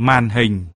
Màn hình.